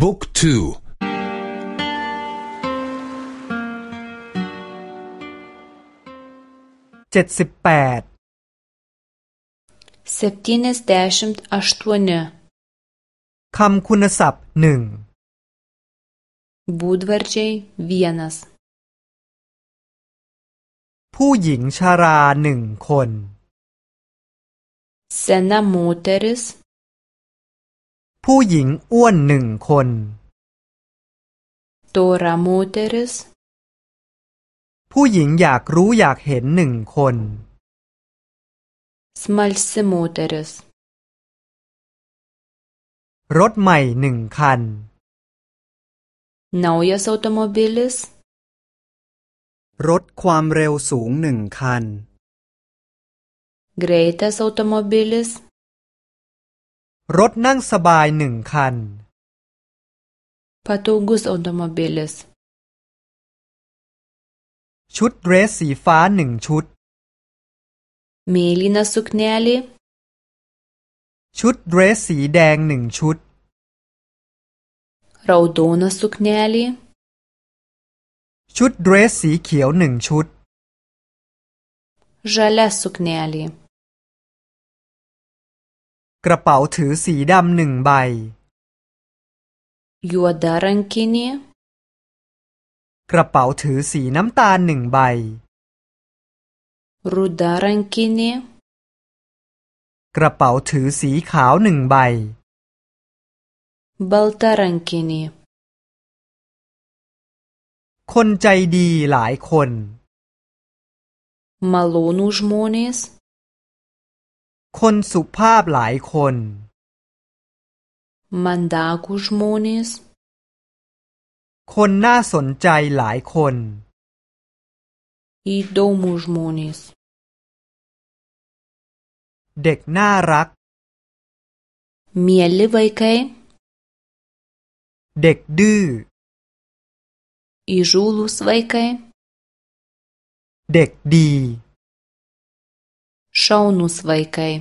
บุ๊กทูเจ็ดสิบแปด septyniasdešimt aštuoni คำคุณศัพท์หนึ่ง būdvardžiai vienas ผู้หญิงชาราหนึ่งคน sena moteris ผู้หญิงอ้วนหนึ่งคน tora moteris ผู้หญิงอยากรู้อยากเห็นหนึ่งคน smalsi moteris รถใหม่หนึ่งคัน naujas automobilis รถความเร็วสูงหนึ่งคัน greitas automobilis รถนั่งสบายหนึ่งคัน patogus automobilis ชุดเดรสสีฟ้าหนึ่งชุด mėlyna suknelė ชุดเดรสสีแดงหนึ่งชุด raudona suknelė ชุดเดรสสีเขียวหนึ่งชุด žalia suknelė กระเป๋าถือสีดำหนึ่งใบ juoda rankinė กระเป๋าถือสีน้ำตาลหนึ่งใบ ruda rankinė กระเป๋าถือสีขาวหนึ่งใบ balta rankinė คนใจดีหลายคน malonūs žmonės คนสุภาพหลายคน mandagūs žmonės คนน่าสนใจหลายคน įdomūs žmonės เด็กน่ารัก mieli vaikai เด็กดื้อ įžūlūs vaikai เด็กดี šaunūs vaikai